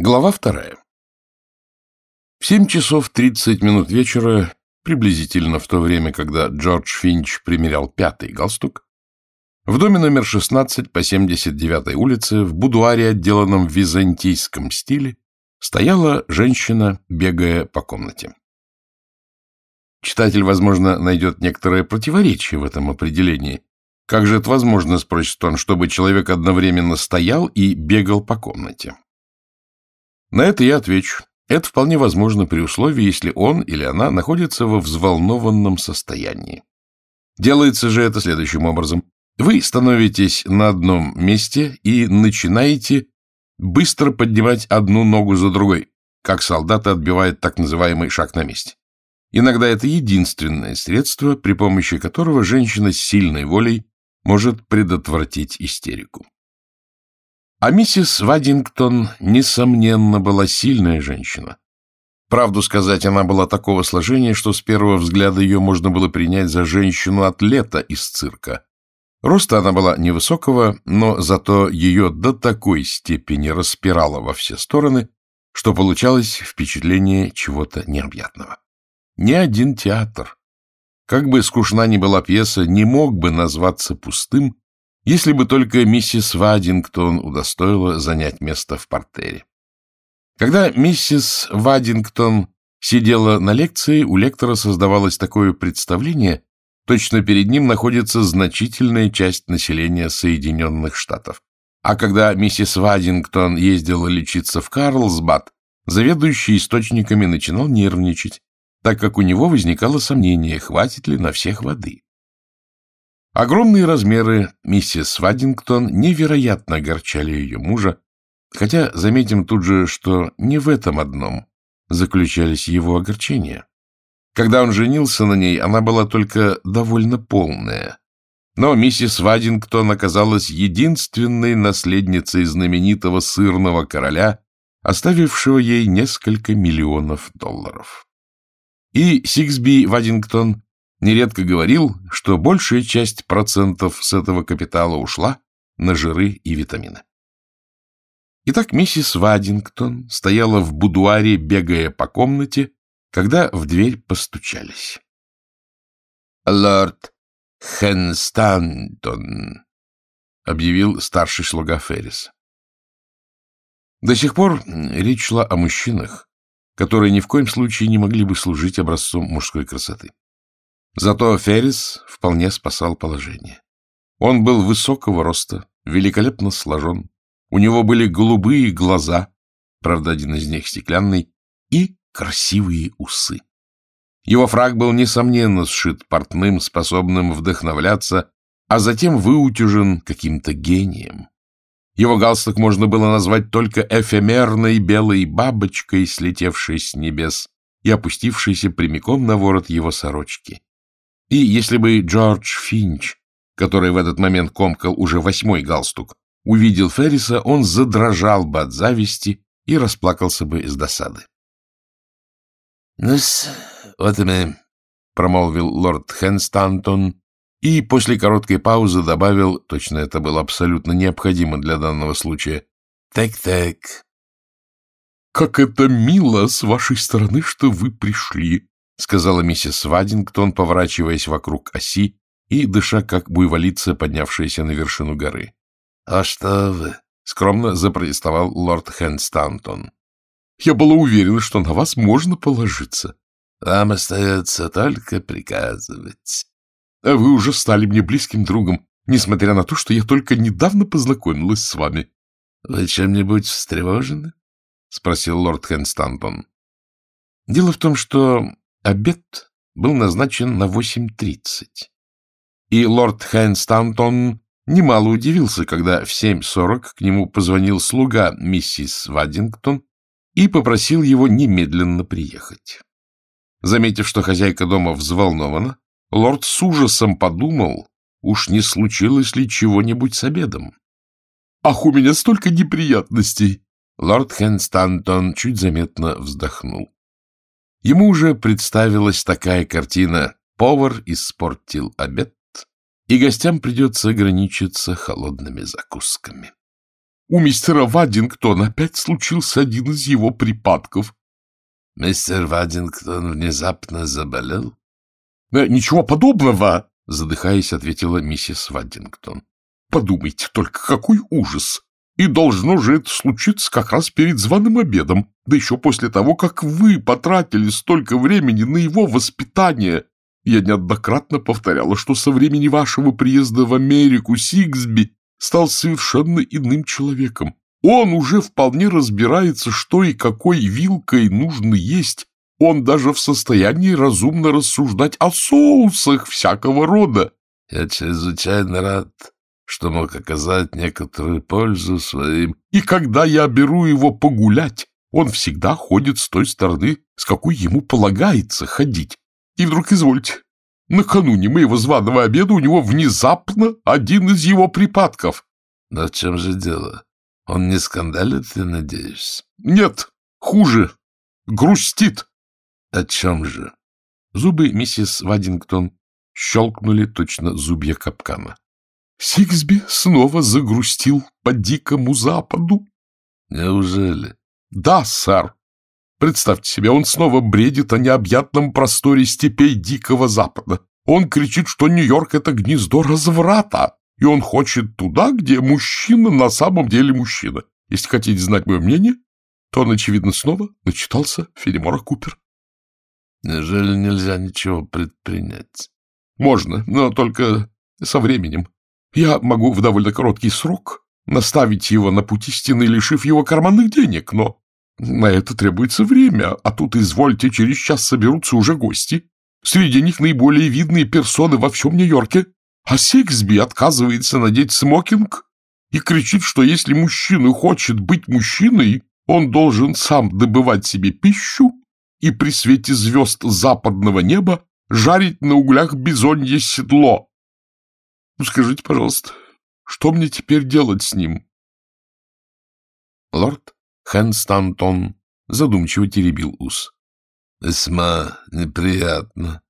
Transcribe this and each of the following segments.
Глава вторая. В семь часов тридцать минут вечера, приблизительно в то время, когда Джордж Финч примерял пятый галстук, в доме номер 16 по 79-й улице, в будуаре, отделанном в византийском стиле, стояла женщина, бегая по комнате. Читатель, возможно, найдет некоторое противоречие в этом определении. Как же это возможно, спросит он, чтобы человек одновременно стоял и бегал по комнате? На это я отвечу. Это вполне возможно при условии, если он или она находится во взволнованном состоянии. Делается же это следующим образом. Вы становитесь на одном месте и начинаете быстро поднимать одну ногу за другой, как солдаты отбивают так называемый шаг на месте. Иногда это единственное средство, при помощи которого женщина с сильной волей может предотвратить истерику. А миссис Вадингтон, несомненно, была сильная женщина. Правду сказать, она была такого сложения, что с первого взгляда ее можно было принять за женщину-атлета из цирка. Роста она была невысокого, но зато ее до такой степени распирало во все стороны, что получалось впечатление чего-то необъятного. Ни один театр, как бы скучна ни была пьеса, не мог бы назваться пустым, если бы только миссис Вадингтон удостоила занять место в портере. Когда миссис Вадингтон сидела на лекции, у лектора создавалось такое представление, точно перед ним находится значительная часть населения Соединенных Штатов. А когда миссис Вадингтон ездила лечиться в Карлсбад, заведующий источниками начинал нервничать, так как у него возникало сомнение, хватит ли на всех воды. Огромные размеры миссис Вадингтон невероятно огорчали ее мужа, хотя заметим тут же, что не в этом одном заключались его огорчения. Когда он женился на ней, она была только довольно полная. Но миссис Вадингтон оказалась единственной наследницей знаменитого сырного короля, оставившего ей несколько миллионов долларов. И Сиксби Вадингтон нередко говорил, что большая часть процентов с этого капитала ушла на жиры и витамины. Итак, миссис Вадингтон стояла в будуаре, бегая по комнате, когда в дверь постучались. — Лорд Хенстантон, — объявил старший слуга Феррис. До сих пор речь шла о мужчинах, которые ни в коем случае не могли бы служить образцом мужской красоты. Зато Феррис вполне спасал положение. Он был высокого роста, великолепно сложен. У него были голубые глаза, правда, один из них стеклянный, и красивые усы. Его фраг был, несомненно, сшит портным, способным вдохновляться, а затем выутюжен каким-то гением. Его галстук можно было назвать только эфемерной белой бабочкой, слетевшей с небес и опустившейся прямиком на ворот его сорочки. И если бы Джордж Финч, который в этот момент комкал уже восьмой галстук, увидел Ферриса, он задрожал бы от зависти и расплакался бы из досады. — Ну-с, вот мы, — промолвил лорд Хенстантон, и после короткой паузы добавил, точно это было абсолютно необходимо для данного случая, «Так-так». «Как это мило с вашей стороны, что вы пришли!» — сказала миссис Вадингтон, поворачиваясь вокруг оси и дыша, как буйволица, поднявшаяся на вершину горы. — А что вы? — скромно запротестовал лорд Хэнстантон. — Я была уверена, что на вас можно положиться. — Вам остается только приказывать. — А вы уже стали мне близким другом, несмотря на то, что я только недавно познакомилась с вами. — Вы чем-нибудь встревожены? — спросил лорд Хэнстантон. Дело в том, что Обед был назначен на 8.30. И лорд Хайнстантон немало удивился, когда в 7.40 к нему позвонил слуга миссис Вадингтон и попросил его немедленно приехать. Заметив, что хозяйка дома взволнована, лорд с ужасом подумал, уж не случилось ли чего-нибудь с обедом. — Ах, у меня столько неприятностей! Лорд Хэнстантон чуть заметно вздохнул. Ему уже представилась такая картина. Повар испортил обед, и гостям придется ограничиться холодными закусками. У мистера Вадингтона опять случился один из его припадков. — Мистер Вадингтон внезапно заболел? «Э, — Ничего подобного, — задыхаясь, ответила миссис Вадингтон. — Подумайте только, какой ужас! И должно же это случиться как раз перед званым обедом, да еще после того, как вы потратили столько времени на его воспитание. Я неоднократно повторяла, что со времени вашего приезда в Америку Сиксби стал совершенно иным человеком. Он уже вполне разбирается, что и какой вилкой нужно есть. Он даже в состоянии разумно рассуждать о соусах всякого рода. Я чрезвычайно рад, что мог оказать некоторую пользу своим. И когда я беру его погулять, он всегда ходит с той стороны, с какой ему полагается ходить. И вдруг, извольте, накануне моего званого обеда у него внезапно один из его припадков. Но в чем же дело? Он не скандалит, я надеюсь? Нет, хуже. Грустит. О чем же? Зубы миссис Вадингтон щелкнули точно зубья капкана. Сиксби снова загрустил по дикому западу. Неужели? Да, сэр. Представьте себе, он снова бредит о необъятном просторе степей Дикого Запада. Он кричит, что Нью-Йорк — это гнездо разврата, и он хочет туда, где мужчина на самом деле мужчина. Если хотите знать мое мнение, то он, очевидно, снова начитался Филимора Купер. Неужели нельзя ничего предпринять? Можно, но только со временем. Я могу в довольно короткий срок наставить его на путь истины, лишив его карманных денег, но на это требуется время, а тут, извольте, через час соберутся уже гости. Среди них наиболее видные персоны во всем Нью-Йорке. А Сиксби отказывается надеть смокинг и кричит, что если мужчина хочет быть мужчиной, он должен сам добывать себе пищу и при свете звезд западного неба жарить на углях бизонье седло. Скажите, пожалуйста, что мне теперь делать с ним? Лорд Хэнстантон задумчиво теребил ус. — Весьма неприятно.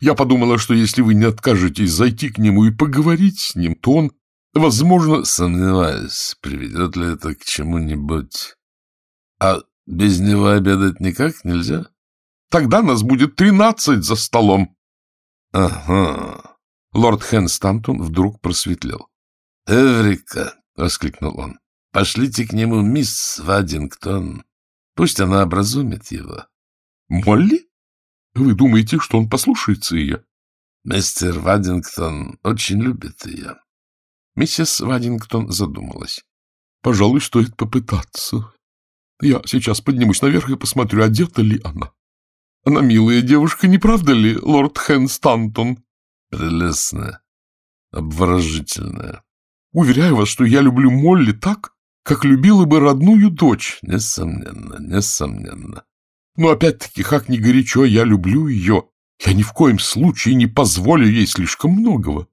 Я подумала, что если вы не откажетесь зайти к нему и поговорить с ним, то он, возможно... Сомневаюсь, приведет ли это к чему-нибудь. А без него обедать никак нельзя? Тогда нас будет тринадцать за столом. — Ага. Лорд Хэнстантон вдруг просветлел. — Эврика! — воскликнул он. Пошлите к нему мисс Вадингтон. Пусть она образумит его. — Молли? Вы думаете, что он послушается ее? — Мистер Вадингтон очень любит ее. Миссис Вадингтон задумалась. — Пожалуй, стоит попытаться. Я сейчас поднимусь наверх и посмотрю, одета ли она. Она милая девушка, не правда ли, лорд Хэн Стантон? — Прелестная, обворожительная. Уверяю вас, что я люблю Молли так, как любила бы родную дочь. Несомненно, несомненно. Но опять-таки, как ни горячо я люблю ее, я ни в коем случае не позволю ей слишком многого.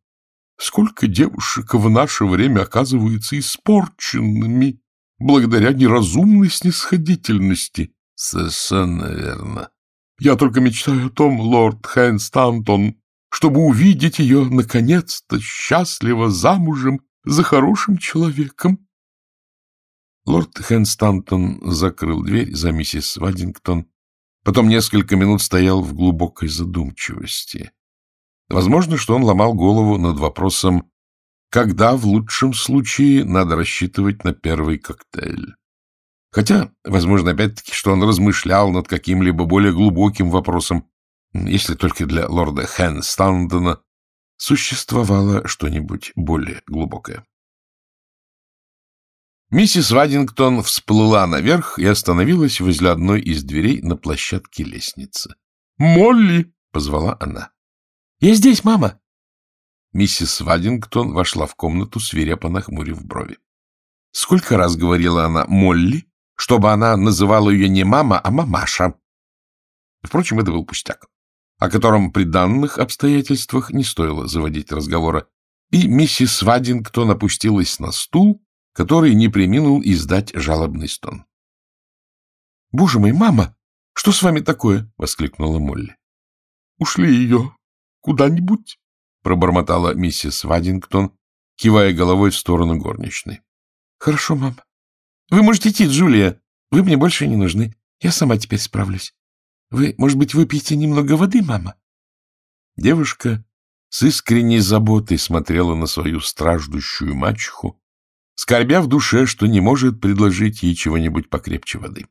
Сколько девушек в наше время оказываются испорченными благодаря неразумной снисходительности. Совершенно верно. Я только мечтаю о том, лорд Хэн Стантон, чтобы увидеть ее, наконец-то, счастливо замужем за хорошим человеком. Лорд Хэнстантон закрыл дверь за миссис Вадингтон, потом несколько минут стоял в глубокой задумчивости. Возможно, что он ломал голову над вопросом, когда в лучшем случае надо рассчитывать на первый коктейль. Хотя, возможно, опять-таки, что он размышлял над каким-либо более глубоким вопросом, если только для лорда Хэнстандона существовало что-нибудь более глубокое. Миссис Вадингтон всплыла наверх и остановилась возле одной из дверей на площадке лестницы. «Молли!» — позвала она. «Я здесь, мама!» Миссис Вадингтон вошла в комнату, свирепо нахмурив брови. Сколько раз говорила она «Молли», чтобы она называла ее не мама, а мамаша. Впрочем, это был пустяк, о котором при данных обстоятельствах не стоило заводить разговора, и миссис Вадингтон опустилась на стул, который не приминул издать жалобный стон. — Боже мой, мама! Что с вами такое? — воскликнула Молли. — Ушли ее куда-нибудь? — пробормотала миссис Вадингтон, кивая головой в сторону горничной. — Хорошо, мама. Вы можете идти, Джулия. Вы мне больше не нужны. Я сама теперь справлюсь. Вы, может быть, выпьете немного воды, мама? Девушка с искренней заботой смотрела на свою страждущую мачеху, скорбя в душе, что не может предложить ей чего-нибудь покрепче воды.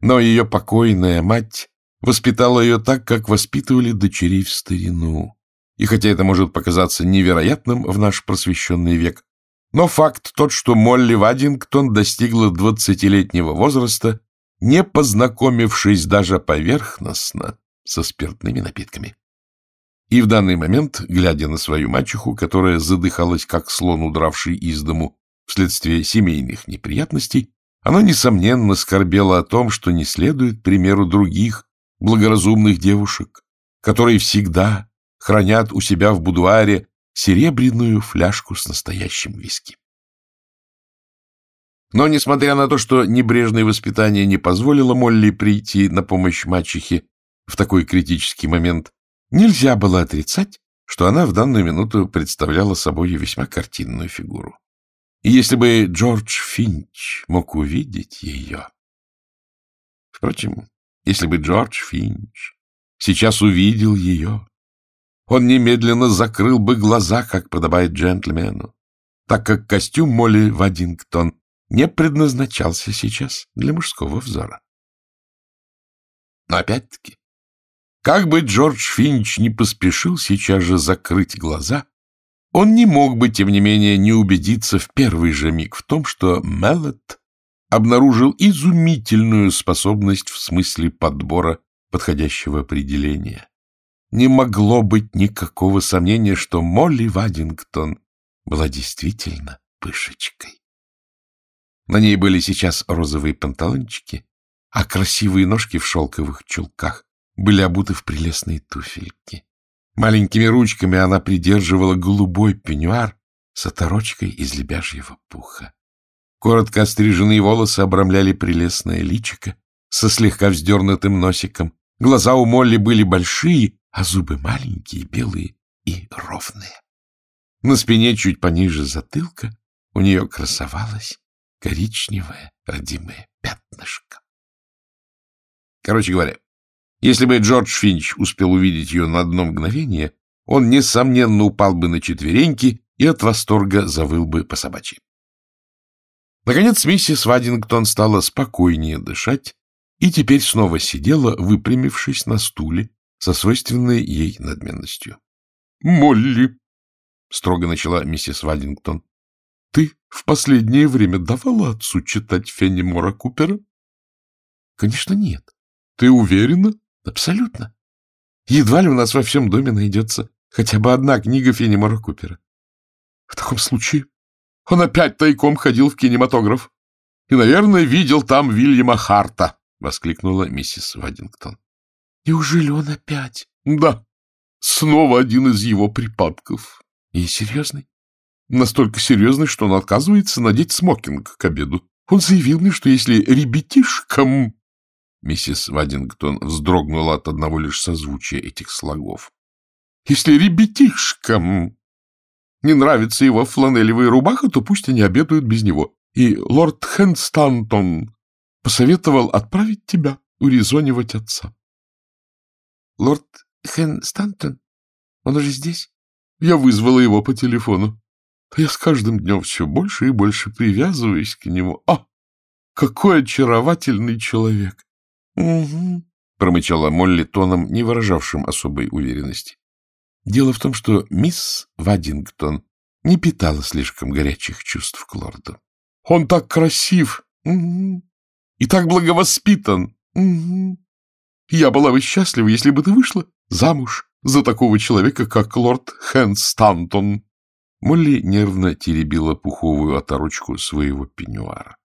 Но ее покойная мать воспитала ее так, как воспитывали дочерей в старину. И хотя это может показаться невероятным в наш просвещенный век, но факт тот, что Молли Вадингтон достигла двадцатилетнего возраста, не познакомившись даже поверхностно со спиртными напитками. И в данный момент, глядя на свою мачеху, которая задыхалась, как слон, удравший из дому вследствие семейных неприятностей, она, несомненно, скорбела о том, что не следует примеру других благоразумных девушек, которые всегда хранят у себя в будуаре серебряную фляжку с настоящим виски. Но, несмотря на то, что небрежное воспитание не позволило Молли прийти на помощь мачехе в такой критический момент, нельзя было отрицать, что она в данную минуту представляла собой весьма картинную фигуру. И если бы Джордж Финч мог увидеть ее... Впрочем, если бы Джордж Финч сейчас увидел ее, он немедленно закрыл бы глаза, как подобает джентльмену, так как костюм Молли Вадингтон не предназначался сейчас для мужского взора. Но опять-таки, как бы Джордж Финч не поспешил сейчас же закрыть глаза, он не мог бы, тем не менее, не убедиться в первый же миг в том, что Меллет обнаружил изумительную способность в смысле подбора подходящего определения. Не могло быть никакого сомнения, что Молли Вадингтон была действительно пышечкой. На ней были сейчас розовые панталончики, а красивые ножки в шелковых чулках были обуты в прелестные туфельки. Маленькими ручками она придерживала голубой пеньюар с оторочкой из лебяжьего пуха. Коротко остриженные волосы обрамляли прелестное личико со слегка вздернутым носиком. Глаза у Молли были большие, а зубы маленькие, белые и ровные. На спине чуть пониже затылка у нее красовалась коричневое родимое пятнышко. Короче говоря, если бы Джордж Финч успел увидеть ее на одно мгновение, он, несомненно, упал бы на четвереньки и от восторга завыл бы по собачьи. Наконец миссис Вадингтон стала спокойнее дышать и теперь снова сидела, выпрямившись на стуле со свойственной ей надменностью. — Молли, — строго начала миссис Вадингтон, — ты в последнее время давала отцу читать Феннимора Купера? — Конечно, нет. — Ты уверена? — Абсолютно. Едва ли у нас во всем доме найдется хотя бы одна книга Феннимора Купера. — В таком случае он опять тайком ходил в кинематограф и, наверное, видел там Вильяма Харта, — воскликнула миссис Вадингтон. — Неужели он опять? — Да. Снова один из его припадков. — И серьезный? Настолько серьезный, что он отказывается надеть смокинг к обеду. Он заявил мне, что если ребятишкам... Миссис Вадингтон вздрогнула от одного лишь созвучия этих слогов. Если ребятишкам не нравится его фланелевая рубаха, то пусть они обедают без него. И лорд Хэнстантон посоветовал отправить тебя урезонивать отца. — Лорд Хэнстантон? Он уже здесь? Я вызвала его по телефону. Я с каждым днем все больше и больше привязываюсь к нему. А, какой очаровательный человек! — Угу, — промычала Молли тоном, не выражавшим особой уверенности. Дело в том, что мисс Вадингтон не питала слишком горячих чувств к лорду. — Он так красив! Угу. И так благовоспитан! Угу. Я была бы счастлива, если бы ты вышла замуж за такого человека, как лорд Хэнс Стантон. Молли нервно теребила пуховую оторочку своего пеньюара.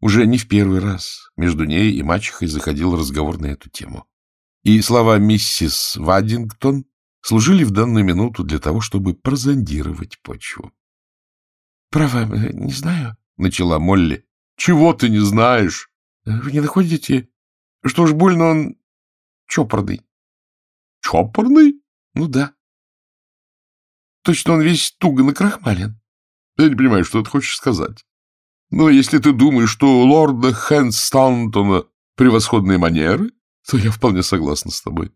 Уже не в первый раз между ней и мачехой заходил разговор на эту тему. И слова миссис Вадингтон служили в данную минуту для того, чтобы прозондировать почву. — Право, э, не знаю, — начала Молли. — Чего ты не знаешь? — Вы не находите, что уж больно он чопорный? — Чопорный? — Ну да. Точно он весь туго накрахмален. — Я не понимаю, что ты хочешь сказать. Но если ты думаешь, что у лорда Хэнстаунтона превосходные манеры, то я вполне согласна с тобой.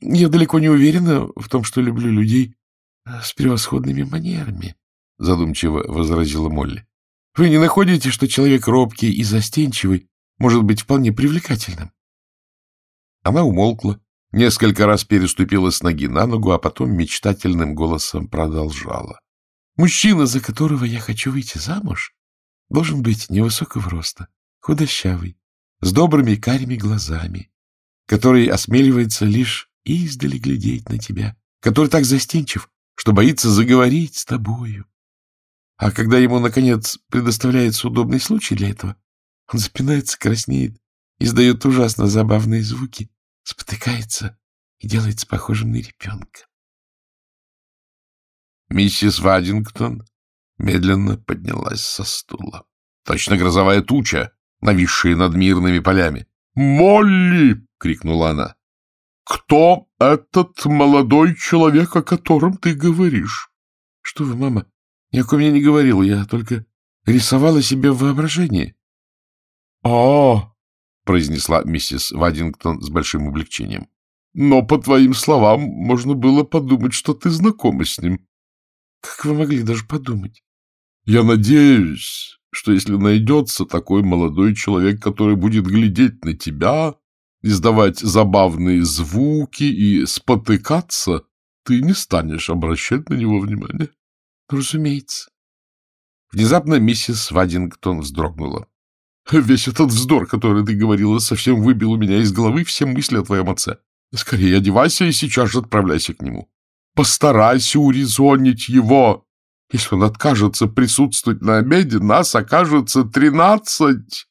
Я далеко не уверена в том, что люблю людей с превосходными манерами, — задумчиво возразила Молли. — Вы не находите, что человек робкий и застенчивый может быть вполне привлекательным? Она умолкла, несколько раз переступила с ноги на ногу, а потом мечтательным голосом продолжала. — Мужчина, за которого я хочу выйти замуж, должен быть невысокого роста, худощавый, с добрыми карими глазами, который осмеливается лишь издали глядеть на тебя, который так застенчив, что боится заговорить с тобою. А когда ему, наконец, предоставляется удобный случай для этого, он запинается, краснеет, издает ужасно забавные звуки, спотыкается и делается похожим на ребенка. Миссис Вадингтон медленно поднялась со стула. Точно грозовая туча, нависшая над мирными полями. «Молли!» — крикнула она. «Кто этот молодой человек, о котором ты говоришь?» «Что вы, мама, ни о ком я не говорил, я только рисовала себе в воображении». «А, — произнесла миссис Вадингтон с большим облегчением. — Но, по твоим словам, можно было подумать, что ты знакома с ним. — Как вы могли даже подумать? — Я надеюсь, что если найдется такой молодой человек, который будет глядеть на тебя, издавать забавные звуки и спотыкаться, ты не станешь обращать на него внимания. — Разумеется. Внезапно миссис Вадингтон вздрогнула. — Весь этот вздор, который ты говорила, совсем выбил у меня из головы все мысли о твоем отце. Скорее одевайся и сейчас же отправляйся к нему. Постарайся урезонить его. Если он откажется присутствовать на обеде, нас окажется тринадцать.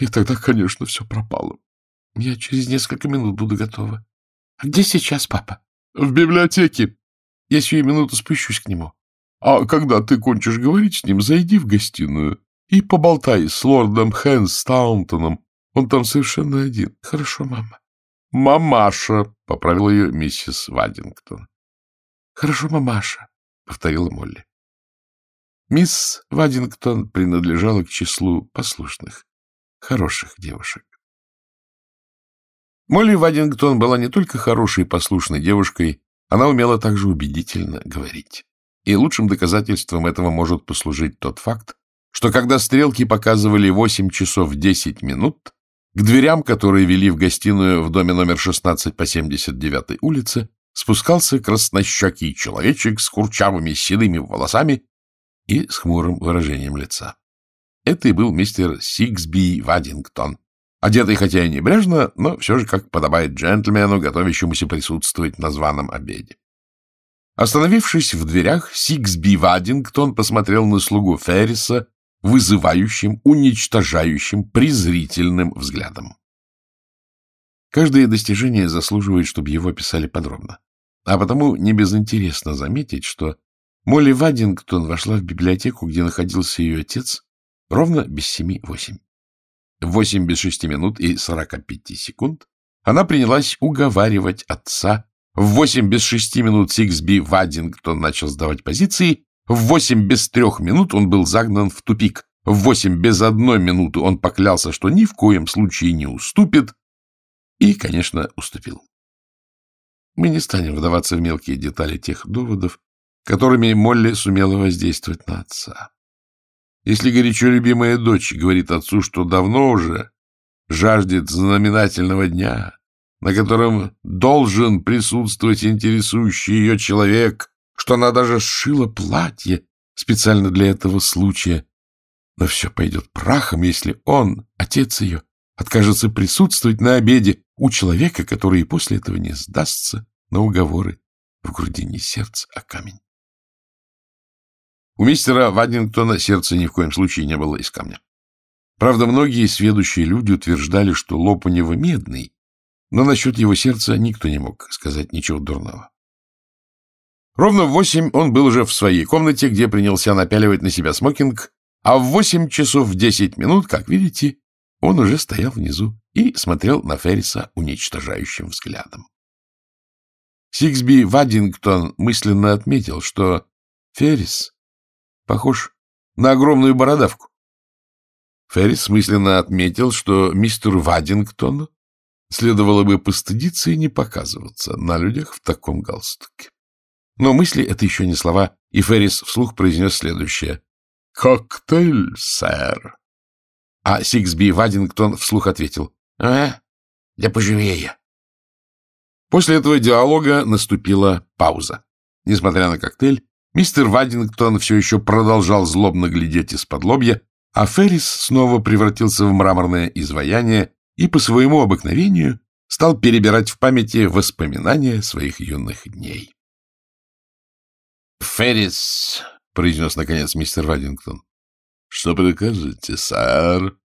И тогда, конечно, все пропало. Я через несколько минут буду готова. А где сейчас папа? В библиотеке. Я сию минуту спущусь к нему. А когда ты кончишь говорить с ним, зайди в гостиную и поболтай с лордом Хэнс Таунтоном. Он там совершенно один. Хорошо, мама. Мамаша, — поправила ее миссис Вадингтон. Хорошо, мамаша, — повторила Молли. Мисс Вадингтон принадлежала к числу послушных, хороших девушек. Молли Вадингтон была не только хорошей и послушной девушкой, она умела также убедительно говорить. И лучшим доказательством этого может послужить тот факт, что когда стрелки показывали 8 часов 10 минут, к дверям, которые вели в гостиную в доме номер 16 по 79 улице, спускался краснощекий человечек с курчавыми седыми волосами и с хмурым выражением лица. Это и был мистер Сиксби Вадингтон, одетый хотя и небрежно, но все же как подобает джентльмену, готовящемуся присутствовать на званом обеде. Остановившись в дверях, Сиксби Вадингтон посмотрел на слугу Ферриса вызывающим, уничтожающим, презрительным взглядом. Каждое достижение заслуживает, чтобы его описали подробно. А потому не безинтересно заметить, что Молли Вадингтон вошла в библиотеку, где находился ее отец, ровно без семи восемь. Восемь без шести минут и сорока пяти секунд она принялась уговаривать отца. В восемь без шести минут Сиксби Вадингтон начал сдавать позиции. В восемь без трех минут он был загнан в тупик. В восемь без одной минуты он поклялся, что ни в коем случае не уступит. И, конечно, уступил. Мы не станем вдаваться в мелкие детали тех доводов, которыми Молли сумела воздействовать на отца. Если горячо любимая дочь говорит отцу, что давно уже жаждет знаменательного дня, на котором должен присутствовать интересующий ее человек, что она даже сшила платье специально для этого случая, но все пойдет прахом, если он, отец ее, откажется присутствовать на обеде у человека, который и после этого не сдастся на уговоры в груди не сердце, а камень. У мистера Вадингтона сердце ни в коем случае не было из камня. Правда, многие сведущие люди утверждали, что лоб у него медный, но насчет его сердца никто не мог сказать ничего дурного. Ровно в восемь он был уже в своей комнате, где принялся напяливать на себя смокинг, а в восемь часов десять минут, как видите, он уже стоял внизу и смотрел на Ферриса уничтожающим взглядом. Сиксби Вадингтон мысленно отметил, что Феррис похож на огромную бородавку. Феррис мысленно отметил, что мистеру Вадингтону следовало бы постыдиться и не показываться на людях в таком галстуке. Но мысли — это еще не слова, и Феррис вслух произнес следующее. «Коктейль, сэр!» А Сиксби Вадингтон вслух ответил. «А, да поживее!» После этого диалога наступила пауза. Несмотря на коктейль, мистер Вадингтон все еще продолжал злобно глядеть из-под лобья, а Феррис снова превратился в мраморное изваяние и по своему обыкновению стал перебирать в памяти воспоминания своих юных дней. «Феррис», — произнес наконец мистер Вадингтон. «Что прикажете, сэр?»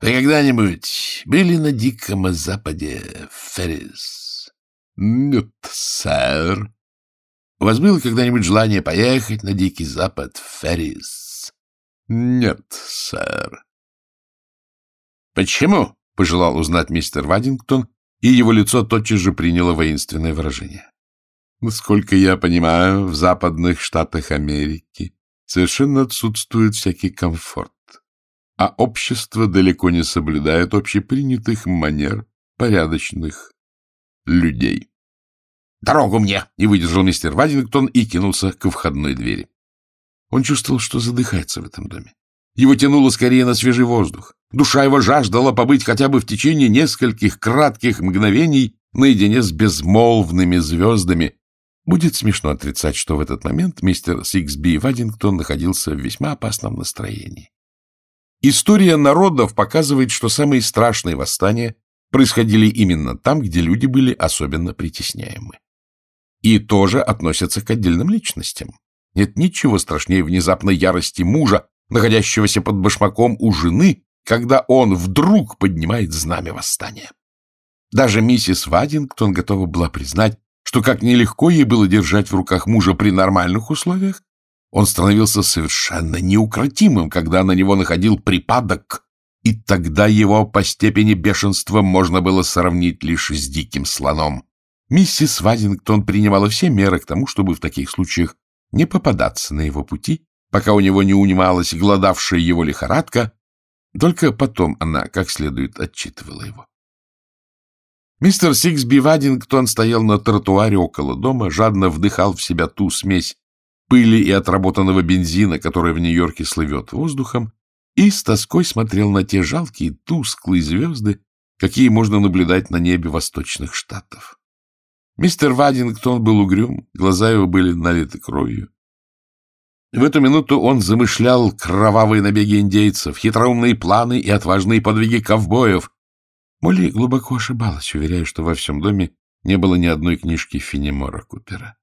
«Вы когда-нибудь были на Диком Западе, Феррис?» «Нет, сэр». «У вас было когда-нибудь желание поехать на Дикий Запад, Феррис?» «Нет, сэр». «Почему?» — пожелал узнать мистер Вадингтон, и его лицо тотчас же приняло воинственное выражение. Насколько я понимаю, в западных штатах Америки совершенно отсутствует всякий комфорт, а общество далеко не соблюдает общепринятых манер порядочных людей. «Дорогу мне!» — не выдержал мистер Вадингтон и кинулся к входной двери. Он чувствовал, что задыхается в этом доме. Его тянуло скорее на свежий воздух. Душа его жаждала побыть хотя бы в течение нескольких кратких мгновений наедине с безмолвными звездами, Будет смешно отрицать, что в этот момент мистер Сиксби Вадингтон находился в весьма опасном настроении. История народов показывает, что самые страшные восстания происходили именно там, где люди были особенно притесняемы. И тоже относятся к отдельным личностям. Нет ничего страшнее внезапной ярости мужа, находящегося под башмаком у жены, когда он вдруг поднимает знамя восстания. Даже миссис Вадингтон готова была признать, что как нелегко ей было держать в руках мужа при нормальных условиях, он становился совершенно неукротимым, когда на него находил припадок, и тогда его по степени бешенства можно было сравнить лишь с диким слоном. Миссис Вадингтон принимала все меры к тому, чтобы в таких случаях не попадаться на его пути, пока у него не унималась гладавшая его лихорадка, только потом она как следует отчитывала его. Мистер Сиксби Вадингтон стоял на тротуаре около дома, жадно вдыхал в себя ту смесь пыли и отработанного бензина, которая в Нью-Йорке слывет воздухом, и с тоской смотрел на те жалкие тусклые звезды, какие можно наблюдать на небе восточных штатов. Мистер Вадингтон был угрюм, глаза его были налиты кровью. В эту минуту он замышлял кровавые набеги индейцев, хитроумные планы и отважные подвиги ковбоев, Молли глубоко ошибалась, уверяя, что во всем доме не было ни одной книжки Финемора Купера.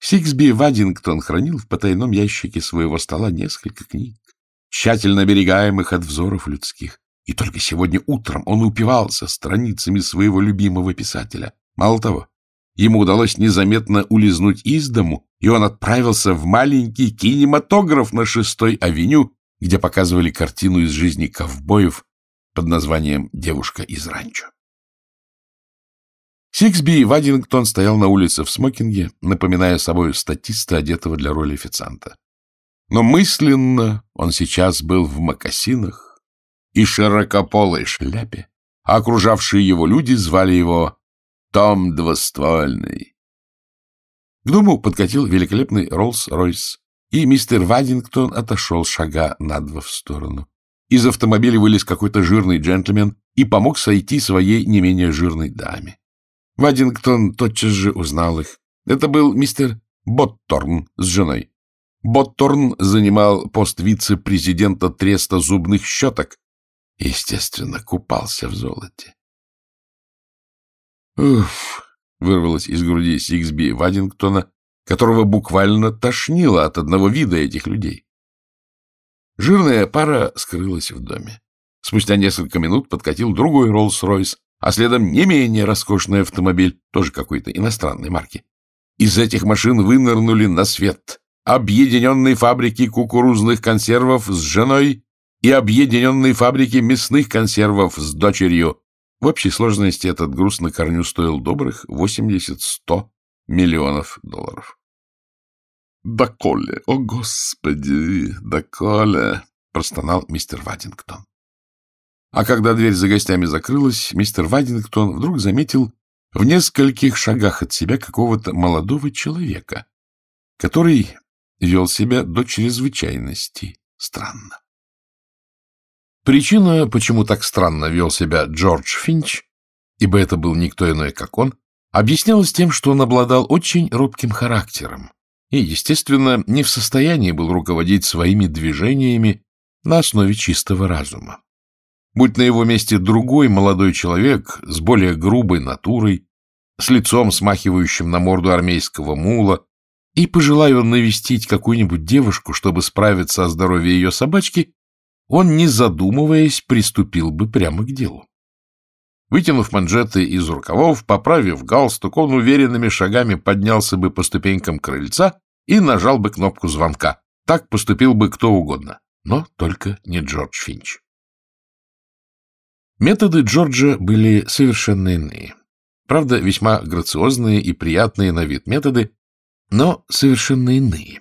Сиксби Вадингтон хранил в потайном ящике своего стола несколько книг, тщательно оберегаемых от взоров людских. И только сегодня утром он упивался страницами своего любимого писателя. Мало того, ему удалось незаметно улизнуть из дому, и он отправился в маленький кинематограф на шестой авеню, где показывали картину из жизни ковбоев, под названием «Девушка из ранчо». Сиксби Вадингтон стоял на улице в смокинге, напоминая собой статиста, одетого для роли официанта. Но мысленно он сейчас был в мокасинах и широкополой шляпе, а окружавшие его люди звали его Том Двуствольный. К дому подкатил великолепный Роллс-Ройс, и мистер Вадингтон отошел шага на два в сторону. Из автомобиля вылез какой-то жирный джентльмен и помог сойти своей не менее жирной даме. Вадингтон тотчас же узнал их. Это был мистер Ботторн с женой. Ботторн занимал пост вице-президента треста зубных щеток. Естественно, купался в золоте. «Уф!» — вырвалось из груди Сиксби Вадингтона, которого буквально тошнило от одного вида этих людей. Жирная пара скрылась в доме. Спустя несколько минут подкатил другой Роллс-Ройс, а следом не менее роскошный автомобиль, тоже какой-то иностранной марки. Из этих машин вынырнули на свет объединенные фабрики кукурузных консервов с женой и объединенные фабрики мясных консервов с дочерью. В общей сложности этот груз на корню стоил добрых 80-100 миллионов долларов. «Доколе, о господи, доколе!» — простонал мистер Вадингтон. А когда дверь за гостями закрылась, мистер Вадингтон вдруг заметил в нескольких шагах от себя какого-то молодого человека, который вел себя до чрезвычайности странно. Причина, почему так странно вел себя Джордж Финч, ибо это был никто иной, как он, объяснялась тем, что он обладал очень робким характером и, естественно, не в состоянии был руководить своими движениями на основе чистого разума. Будь на его месте другой молодой человек с более грубой натурой, с лицом, смахивающим на морду армейского мула, и, пожелая он навестить какую-нибудь девушку, чтобы справиться о здоровье ее собачки, он, не задумываясь, приступил бы прямо к делу. Вытянув манжеты из рукавов, поправив галстук, он уверенными шагами поднялся бы по ступенькам крыльца и нажал бы кнопку звонка. Так поступил бы кто угодно, но только не Джордж Финч. Методы Джорджа были совершенно иные. Правда, весьма грациозные и приятные на вид методы, но совершенно иные.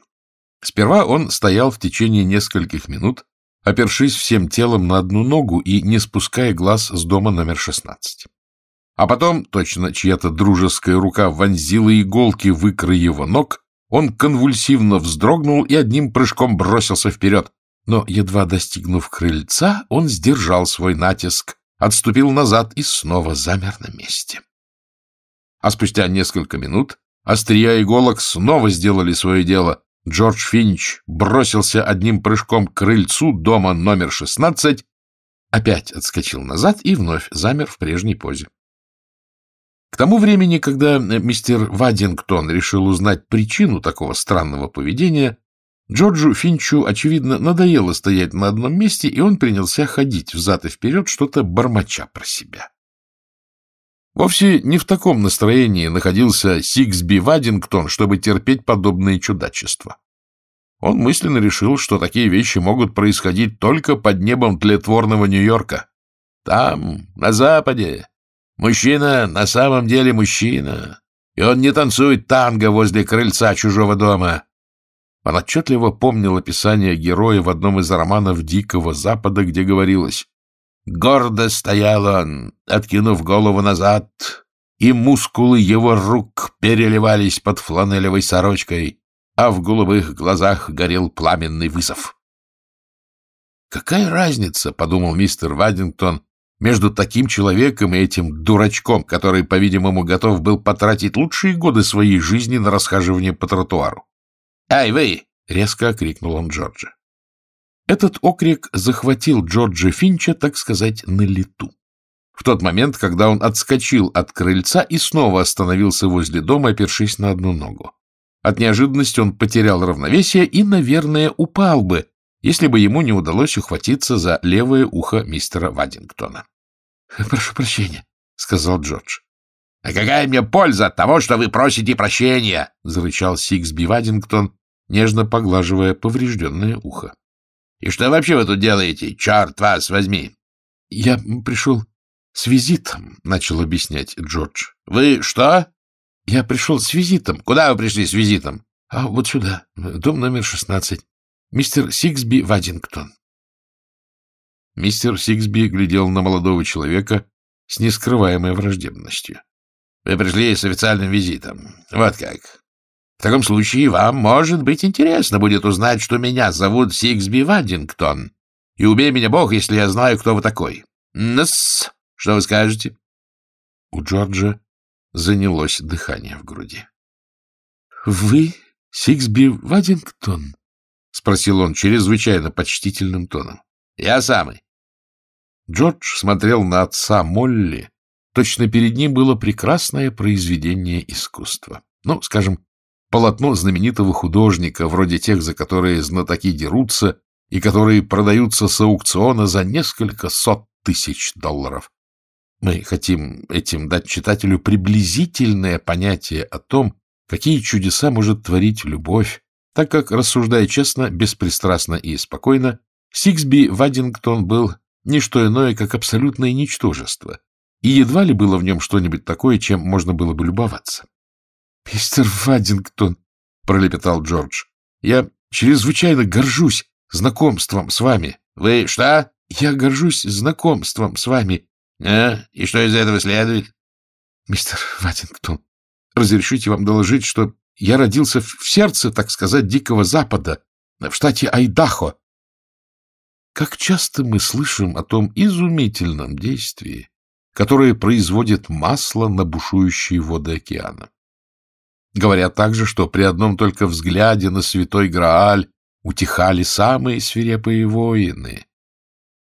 Сперва он стоял в течение нескольких минут, опершись всем телом на одну ногу и не спуская глаз с дома номер 16. А потом, точно чья-то дружеская рука вонзила иголки в икры его ног, он конвульсивно вздрогнул и одним прыжком бросился вперед. Но, едва достигнув крыльца, он сдержал свой натиск, отступил назад и снова замер на месте. А спустя несколько минут острия иголок снова сделали свое дело, Джордж Финч бросился одним прыжком к крыльцу дома номер 16, опять отскочил назад и вновь замер в прежней позе. К тому времени, когда мистер Вадингтон решил узнать причину такого странного поведения, Джорджу Финчу, очевидно, надоело стоять на одном месте, и он принялся ходить взад и вперед, что-то бормоча про себя. Вовсе не в таком настроении находился Сиксби Вадингтон, чтобы терпеть подобные чудачества. Он мысленно решил, что такие вещи могут происходить только под небом тлетворного Нью-Йорка. Там, на Западе, мужчина на самом деле мужчина, и он не танцует танго возле крыльца чужого дома. Он отчетливо помнил описание героя в одном из романов Дикого Запада, где говорилось Гордо стоял он, откинув голову назад, и мускулы его рук переливались под фланелевой сорочкой, а в голубых глазах горел пламенный вызов. «Какая разница, — подумал мистер Вадингтон, — между таким человеком и этим дурачком, который, по-видимому, готов был потратить лучшие годы своей жизни на расхаживание по тротуару? «Ай, вы!» — резко окрикнул он Джорджа. Этот окрик захватил Джорджа Финча, так сказать, на лету. В тот момент, когда он отскочил от крыльца и снова остановился возле дома, опершись на одну ногу. От неожиданности он потерял равновесие и, наверное, упал бы, если бы ему не удалось ухватиться за левое ухо мистера Вадингтона. — Прошу прощения, — сказал Джордж. — А какая мне польза от того, что вы просите прощения? — зарычал Сиксби Вадингтон, нежно поглаживая поврежденное ухо. И что вообще вы тут делаете? Черт вас возьми! — Я пришел с визитом, — начал объяснять Джордж. — Вы что? — Я пришел с визитом. — Куда вы пришли с визитом? — А вот сюда, дом номер шестнадцать. Мистер Сиксби Вадингтон. Мистер Сиксби глядел на молодого человека с нескрываемой враждебностью. — Вы пришли с официальным визитом. Вот как. В таком случае вам, может быть, интересно будет узнать, что меня зовут Сиксби Вадингтон. И убей меня Бог, если я знаю, кто вы такой. Нс, что вы скажете? У Джорджа занялось дыхание в груди. — Вы Сиксби Вадингтон? — спросил он чрезвычайно почтительным тоном. — Я самый. Джордж смотрел на отца Молли. Точно перед ним было прекрасное произведение искусства. Ну, скажем, полотно знаменитого художника, вроде тех, за которые знатоки дерутся и которые продаются с аукциона за несколько сот тысяч долларов. Мы хотим этим дать читателю приблизительное понятие о том, какие чудеса может творить любовь, так как, рассуждая честно, беспристрастно и спокойно, Сиксби Вадингтон был не что иное, как абсолютное ничтожество, и едва ли было в нем что-нибудь такое, чем можно было бы любоваться. — Мистер Вадингтон, — пролепетал Джордж, — я чрезвычайно горжусь знакомством с вами. — Вы что? Я горжусь знакомством с вами. — А? И что из этого следует? — Мистер Ваттингтон, разрешите вам доложить, что я родился в сердце, так сказать, Дикого Запада, в штате Айдахо. Как часто мы слышим о том изумительном действии, которое производит масло на бушующие воды океана. Говорят также, что при одном только взгляде на святой Грааль утихали самые свирепые воины.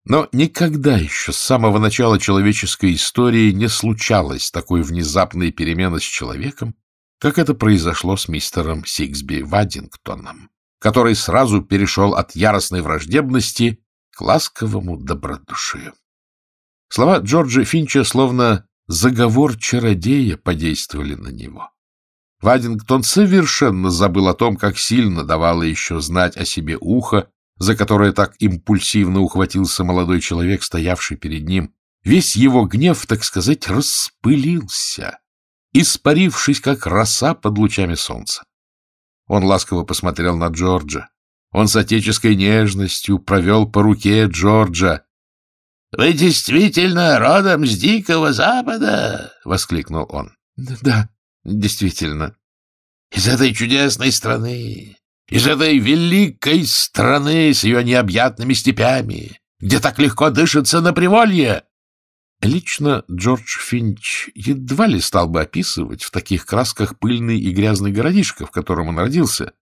Но никогда еще с самого начала человеческой истории не случалось такой внезапной перемены с человеком, как это произошло с мистером Сиксби Вадингтоном, который сразу перешел от яростной враждебности к ласковому добродушию. Слова Джорджа Финча словно заговор чародея подействовали на него. Вадингтон совершенно забыл о том, как сильно давало еще знать о себе ухо, за которое так импульсивно ухватился молодой человек, стоявший перед ним. Весь его гнев, так сказать, распылился, испарившись, как роса под лучами солнца. Он ласково посмотрел на Джорджа. Он с отеческой нежностью провел по руке Джорджа. — Вы действительно родом с Дикого Запада? — воскликнул он. — Да, действительно. — Из этой чудесной страны, из этой великой страны с ее необъятными степями, где так легко дышится на приволье. Лично Джордж Финч едва ли стал бы описывать в таких красках пыльный и грязный городишко, в котором он родился,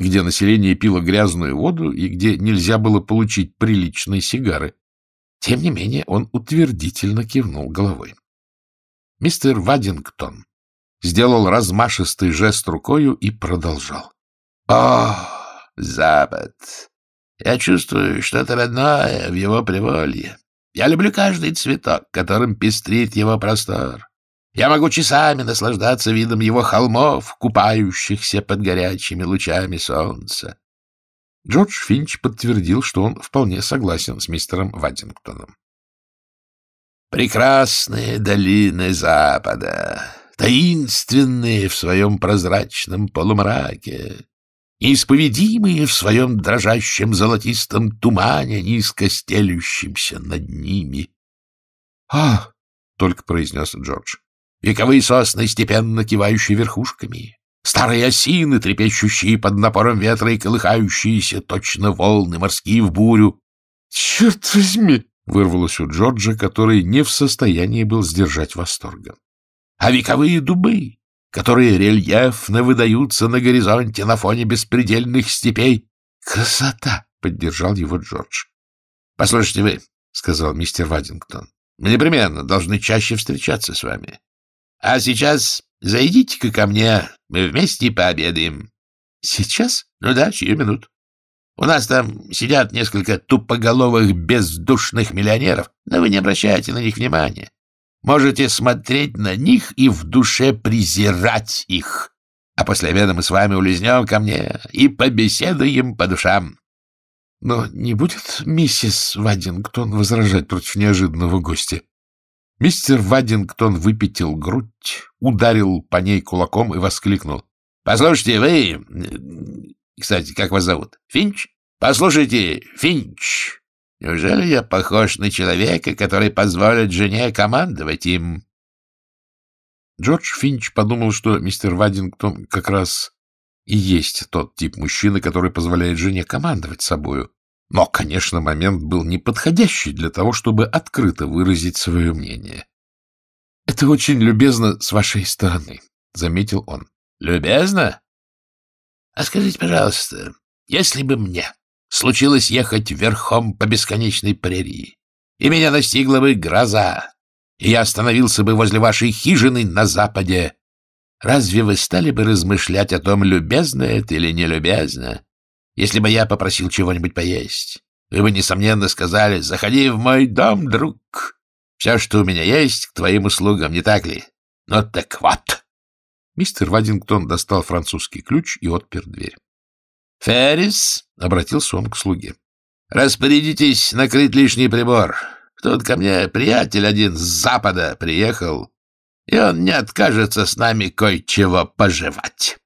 где население пило грязную воду и где нельзя было получить приличные сигары. Тем не менее он утвердительно кивнул головой. Мистер Вадингтон сделал размашистый жест рукою и продолжал. О, Запад! Я чувствую что-то родное в его приволье. Я люблю каждый цветок, которым пестрит его простор. Я могу часами наслаждаться видом его холмов, купающихся под горячими лучами солнца. Джордж Финч подтвердил, что он вполне согласен с мистером Вадингтоном. Прекрасные долины Запада, таинственные в своем прозрачном полумраке, неисповедимые в своем дрожащем золотистом тумане, низко стелющемся над ними. — А! — только произнес Джордж. — Вековые сосны, степенно кивающие верхушками, старые осины, трепещущие под напором ветра и колыхающиеся точно волны морские в бурю. — Черт возьми! — вырвалось у Джорджа, который не в состоянии был сдержать восторга. — А вековые дубы, которые рельефно выдаются на горизонте на фоне беспредельных степей. Красота! — поддержал его Джордж. — Послушайте вы, — сказал мистер Вадингтон, — мы непременно должны чаще встречаться с вами. А сейчас зайдите-ка ко мне, мы вместе пообедаем. — Сейчас? — Ну да, чью минут. У нас там сидят несколько тупоголовых бездушных миллионеров, но вы не обращайте на них внимания. Можете смотреть на них и в душе презирать их. А после обеда мы с вами улизнем ко мне и побеседуем по душам. Но не будет миссис Вадингтон возражать против неожиданного гостя? Мистер Вадингтон выпятил грудь, ударил по ней кулаком и воскликнул. — Послушайте, вы... Кстати, как вас зовут? Финч? Послушайте, Финч, Неужели я похож на человека, который позволит жене командовать им? Джордж Финч подумал, что мистер Вадингтон как раз и есть тот тип мужчины, который позволяет жене командовать собою. Но, конечно, момент был неподходящий для того, чтобы открыто выразить свое мнение. — Это очень любезно с вашей стороны, — заметил он. — Любезно? А скажите, пожалуйста, если бы мне случилось ехать верхом по бесконечной прерии, и меня настигла бы гроза, и я остановился бы возле вашей хижины на западе, разве вы стали бы размышлять о том, любезно это или нелюбезно, если бы я попросил чего-нибудь поесть? Вы бы, несомненно, сказали, заходи в мой дом, друг. Все, что у меня есть, к твоим услугам, не так ли? Ну так вот. Мистер Вадингтон достал французский ключ и отпер дверь. — Феррис, — обратился он к слуге, — распорядитесь накрыть лишний прибор. Тут ко мне приятель один с запада приехал, и он не откажется с нами кое-чего пожевать.